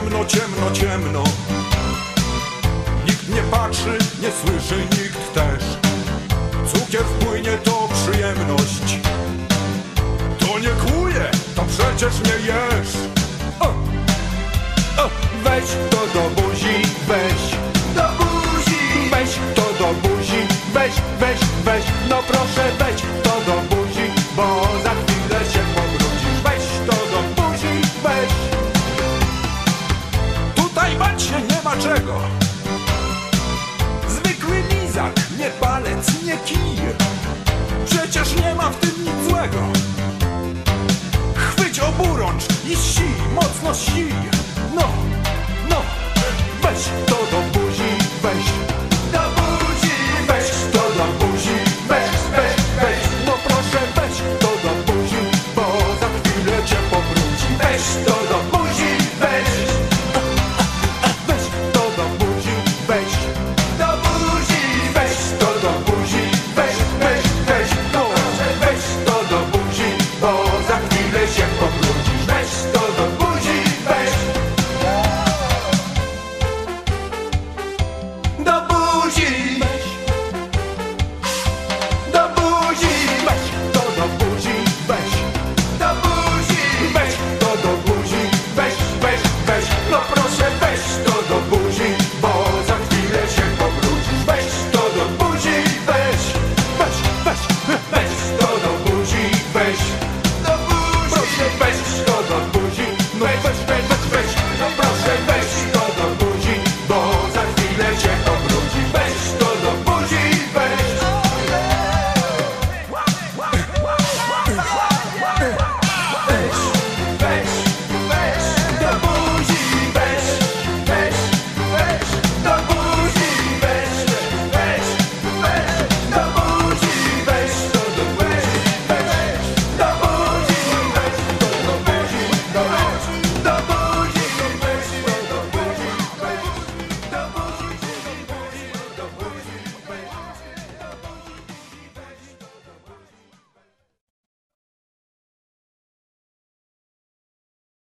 ciemno, ciemno, ciemno. Nikt nie patrzy, nie słyszy, nikt też. Cukier wpłynie to przyjemność. To nie kłuje, to przecież nie jesz. O, o, Weź to do Nie ma czego. Zwykły lizak, nie palec, nie kij. Przecież nie ma w tym nic złego. Chwyć oburącz i si, mocno si No, no, weź to do buzi, weź. Do buzi, weź to do buzi, weź, weź, weź. No proszę, weź to do buzi, bo za chwilę cię powróci. Weź to